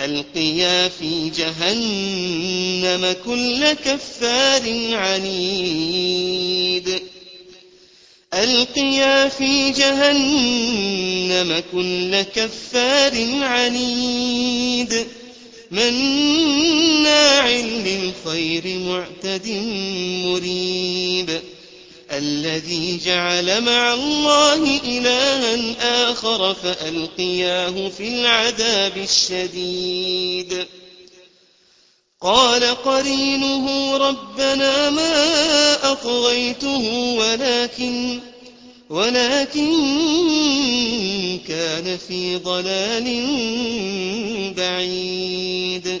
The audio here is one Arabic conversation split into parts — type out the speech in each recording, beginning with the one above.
ألقيا في جهنم كل كفار عنيد. ألقيا في جهنم كل كفار عنيد. مناع للخير معتد مريب. الذي جعل مع الله إلها آخر فألقياه في العذاب الشديد. قال قرينه ربنا ما أطغيته ولكن ولكن كان في ضلال بعيد.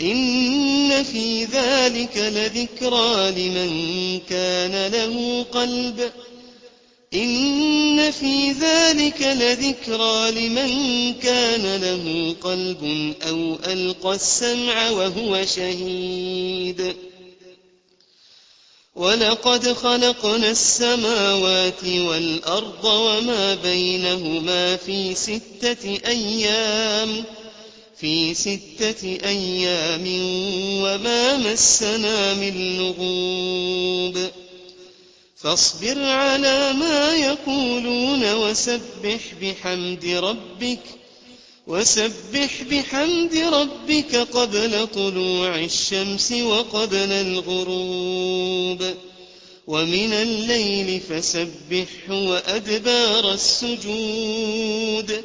إن في ذلك لذكرى لمن كان له قلب إن في ذلك لذكرى لمن كان له قلب أو ألقى السمع وهو شهيد ولقد خلقنا السماوات والأرض وما بينهما في ستة أيام في ستة أيام وما مسنا من لغوب. فاصبر على ما يقولون وسبح بحمد ربك وسبح بحمد ربك قبل طلوع الشمس وقبل الغروب. ومن الليل فسبحه وأدبار السجود.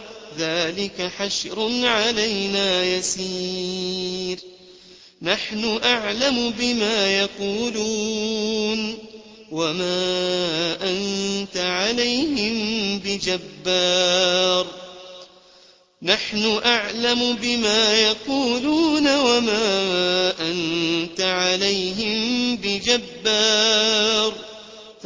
ذلك حشر علينا يسير. نحن أعلم بما يقولون. وما أنت عليهم بجبار. نحن أعلم بما يقولون وما أنت عليهم بجبار.